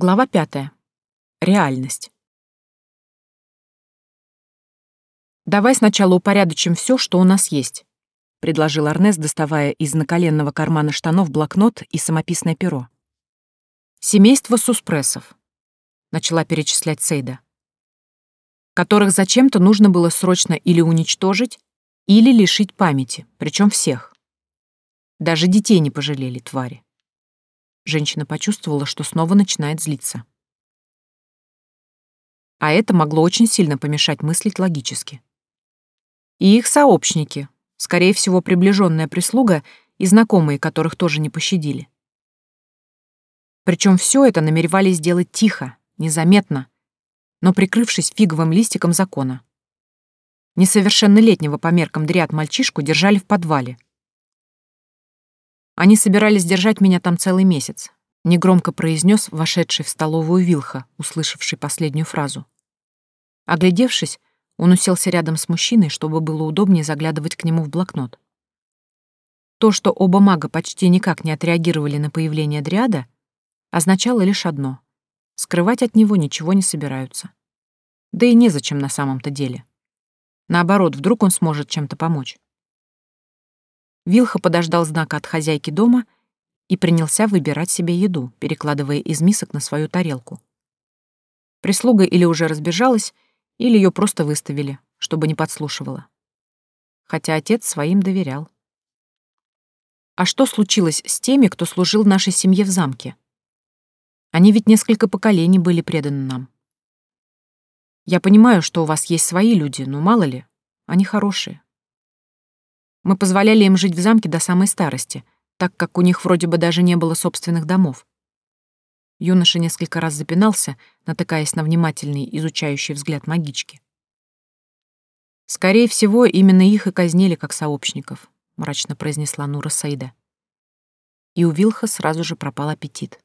Глава пятая. Реальность. «Давай сначала упорядочим все, что у нас есть», — предложил Арнес, доставая из наколенного кармана штанов блокнот и самописное перо. «Семейство суспрессов», — начала перечислять Сейда, «которых зачем-то нужно было срочно или уничтожить, или лишить памяти, причем всех. Даже детей не пожалели, твари. Женщина почувствовала, что снова начинает злиться. А это могло очень сильно помешать мыслить логически. И их сообщники, скорее всего, приближенная прислуга и знакомые, которых тоже не пощадили. Причем все это намеревались сделать тихо, незаметно, но прикрывшись фиговым листиком закона. Несовершеннолетнего по меркам дриад мальчишку держали в подвале. Они собирались держать меня там целый месяц, негромко произнес вошедший в столовую Вилха, услышавший последнюю фразу. Оглядевшись, он уселся рядом с мужчиной, чтобы было удобнее заглядывать к нему в блокнот. То, что оба мага почти никак не отреагировали на появление Дриада, означало лишь одно — скрывать от него ничего не собираются. Да и незачем на самом-то деле. Наоборот, вдруг он сможет чем-то помочь. Вилха подождал знака от хозяйки дома и принялся выбирать себе еду, перекладывая из мисок на свою тарелку. Прислуга или уже разбежалась, или ее просто выставили, чтобы не подслушивала. Хотя отец своим доверял. А что случилось с теми, кто служил нашей семье в замке? Они ведь несколько поколений были преданы нам. Я понимаю, что у вас есть свои люди, но мало ли, они хорошие. Мы позволяли им жить в замке до самой старости, так как у них вроде бы даже не было собственных домов. Юноша несколько раз запинался, натыкаясь на внимательный, изучающий взгляд магички. «Скорее всего, именно их и казнили как сообщников», — мрачно произнесла Нура Саида. И у Вилха сразу же пропал аппетит.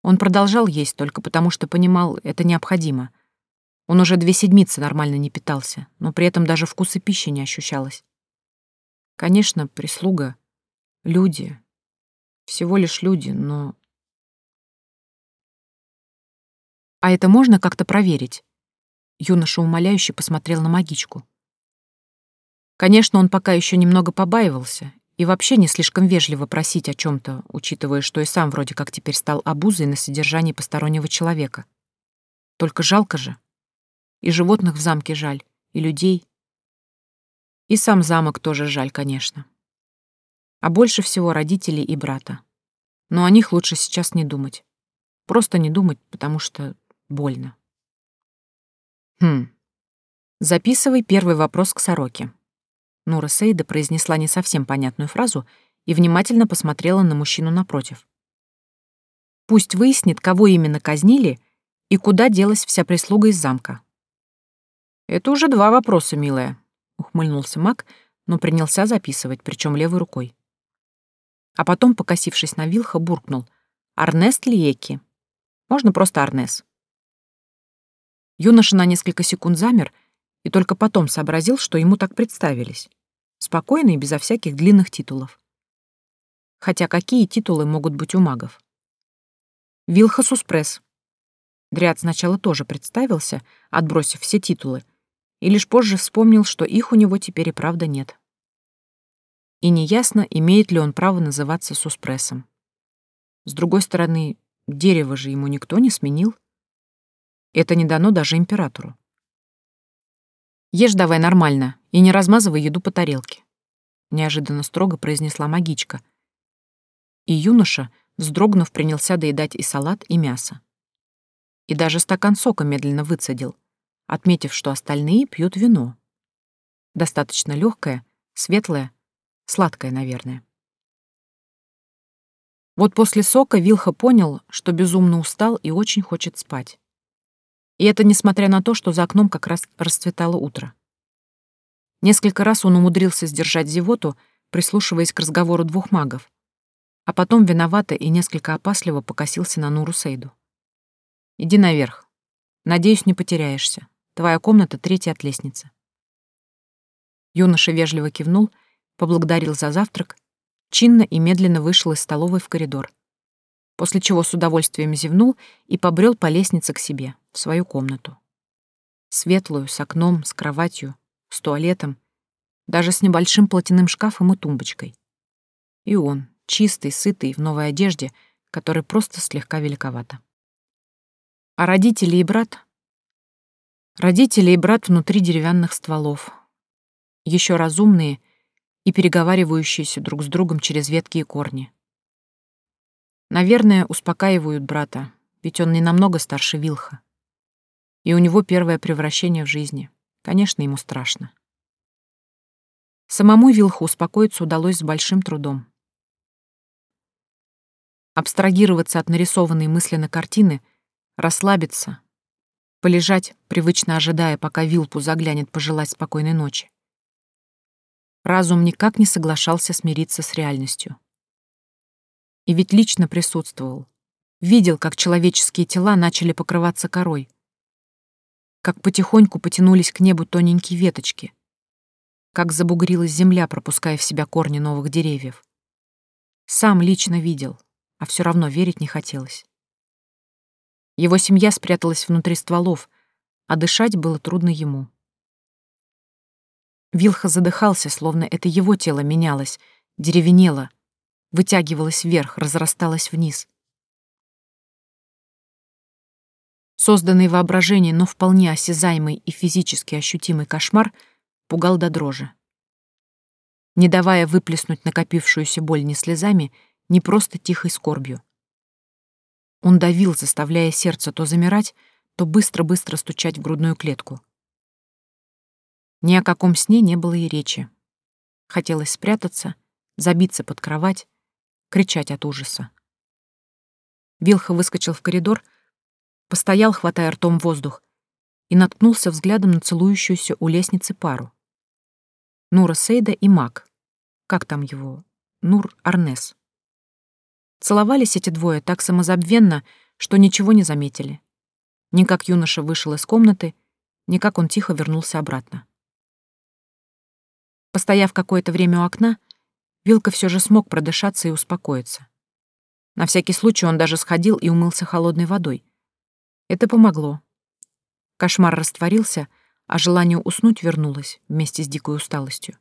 Он продолжал есть только потому, что понимал, это необходимо — он уже две седмицы нормально не питался, но при этом даже вкуса пищи не ощущалось. Конечно, прислуга, люди, всего лишь люди, но... А это можно как-то проверить? Юноша умоляюще посмотрел на магичку. Конечно, он пока еще немного побаивался и вообще не слишком вежливо просить о чем то учитывая, что и сам вроде как теперь стал обузой на содержании постороннего человека. Только жалко же. И животных в замке жаль, и людей. И сам замок тоже жаль, конечно. А больше всего родителей и брата. Но о них лучше сейчас не думать. Просто не думать, потому что больно. Хм. Записывай первый вопрос к сороке. Нура Сейда произнесла не совсем понятную фразу и внимательно посмотрела на мужчину напротив. Пусть выяснит, кого именно казнили и куда делась вся прислуга из замка. «Это уже два вопроса, милая», — ухмыльнулся Мак, но принялся записывать, причем левой рукой. А потом, покосившись на Вилха, буркнул. «Арнест Лиеки. Можно просто Арнес». Юноша на несколько секунд замер и только потом сообразил, что ему так представились. Спокойно и безо всяких длинных титулов. Хотя какие титулы могут быть у магов? Вилха Суспресс. Дриад сначала тоже представился, отбросив все титулы, и лишь позже вспомнил, что их у него теперь и правда нет. И неясно, имеет ли он право называться суспрессом. С другой стороны, дерево же ему никто не сменил. Это не дано даже императору. «Ешь давай нормально и не размазывай еду по тарелке», — неожиданно строго произнесла магичка. И юноша, вздрогнув, принялся доедать и салат, и мясо. И даже стакан сока медленно выцедил, отметив, что остальные пьют вино. Достаточно легкое, светлое, сладкое, наверное. Вот после сока Вилха понял, что безумно устал и очень хочет спать. И это несмотря на то, что за окном как раз расцветало утро. Несколько раз он умудрился сдержать зевоту, прислушиваясь к разговору двух магов, а потом виновато и несколько опасливо покосился на Нуру Сейду. «Иди наверх. Надеюсь, не потеряешься. Твоя комната третья от лестницы». Юноша вежливо кивнул, поблагодарил за завтрак, чинно и медленно вышел из столовой в коридор. после чего с удовольствием зевнул и побрел по лестнице к себе, в свою комнату. Светлую, с окном, с кроватью, с туалетом, даже с небольшим платяным шкафом и тумбочкой. И он, чистый, сытый, в новой одежде, который просто слегка великовато. А родители и брат? Родители и брат внутри деревянных стволов. Еще разумные и переговаривающиеся друг с другом через ветки и корни. Наверное, успокаивают брата, ведь он не намного старше Вилха. И у него первое превращение в жизни. Конечно, ему страшно. Самому Вилху успокоиться удалось с большим трудом. Абстрагироваться от нарисованной мысленно картины, расслабиться, полежать, привычно ожидая, пока Вилпу заглянет пожелать спокойной ночи. Разум никак не соглашался смириться с реальностью. И ведь лично присутствовал. Видел, как человеческие тела начали покрываться корой. Как потихоньку потянулись к небу тоненькие веточки. Как забугрилась земля, пропуская в себя корни новых деревьев. Сам лично видел, а все равно верить не хотелось. Его семья спряталась внутри стволов, а дышать было трудно ему. Вилха задыхался, словно это его тело менялось, деревенело, вытягивалась вверх, разрасталась вниз. Созданный воображение, но вполне осязаемый и физически ощутимый кошмар пугал до дрожи. Не давая выплеснуть накопившуюся боль ни слезами, ни просто тихой скорбью. Он давил, заставляя сердце то замирать, то быстро-быстро стучать в грудную клетку. Ни о каком сне не было и речи. Хотелось спрятаться, забиться под кровать, кричать от ужаса. Вилха выскочил в коридор, постоял, хватая ртом воздух, и наткнулся взглядом на целующуюся у лестницы пару. Нура Сейда и Мак. Как там его? Нур Арнес. Целовались эти двое так самозабвенно, что ничего не заметили. Ни как юноша вышел из комнаты, ни как он тихо вернулся обратно. Постояв какое-то время у окна, Вилка все же смог продышаться и успокоиться. На всякий случай он даже сходил и умылся холодной водой. Это помогло. Кошмар растворился, а желание уснуть вернулось вместе с дикой усталостью.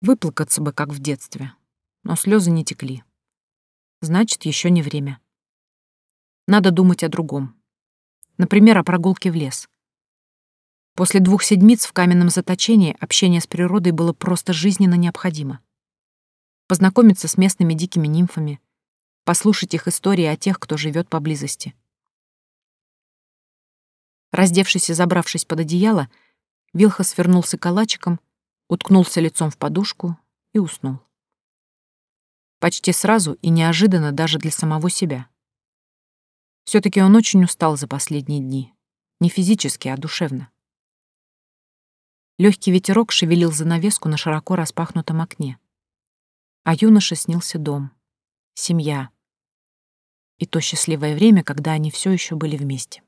Выплакаться бы, как в детстве, но слезы не текли. Значит, еще не время. Надо думать о другом. Например, о прогулке в лес. После двух седмиц в каменном заточении общение с природой было просто жизненно необходимо. Познакомиться с местными дикими нимфами, послушать их истории о тех, кто живет поблизости. Раздевшись и забравшись под одеяло, Вилха свернулся калачиком, уткнулся лицом в подушку и уснул. Почти сразу и неожиданно даже для самого себя. все таки он очень устал за последние дни. Не физически, а душевно. Легкий ветерок шевелил занавеску на широко распахнутом окне. А юноше снился дом, семья и то счастливое время, когда они все еще были вместе.